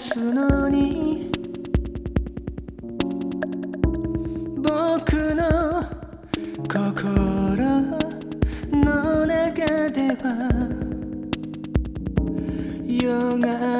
すのに。僕の心の中では夜が明け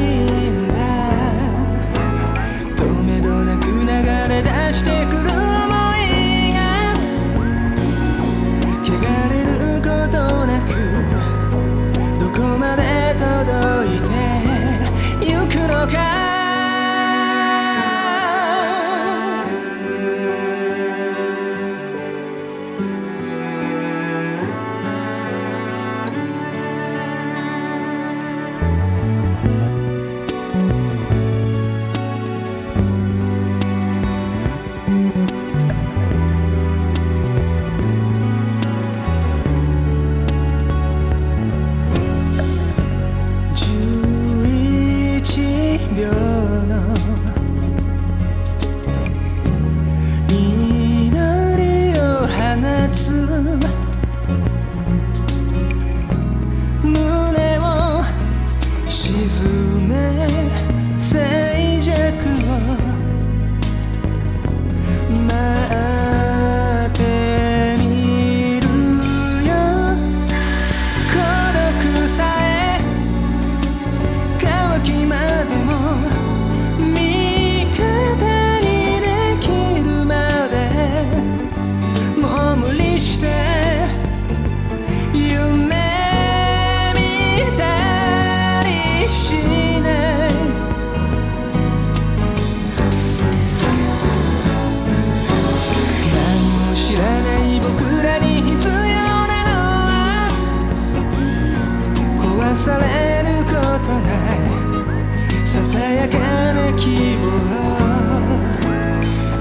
ない。ささやかな希望。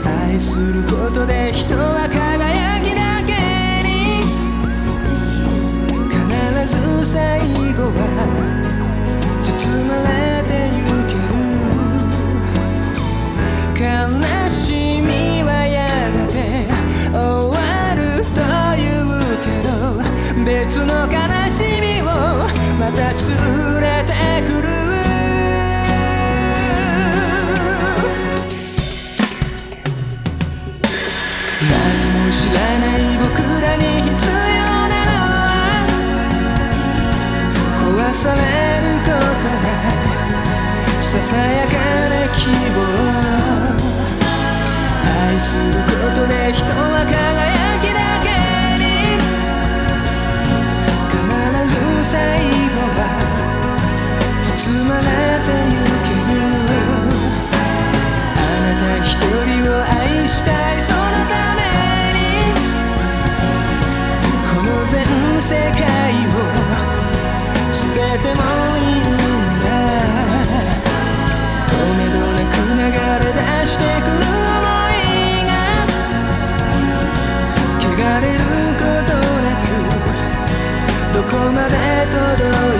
愛することで人はされることがささやかな希望。愛することで捨ててもいいんだ。どれどれく流れ出してくる想いが。汚れることなくどこまで届いて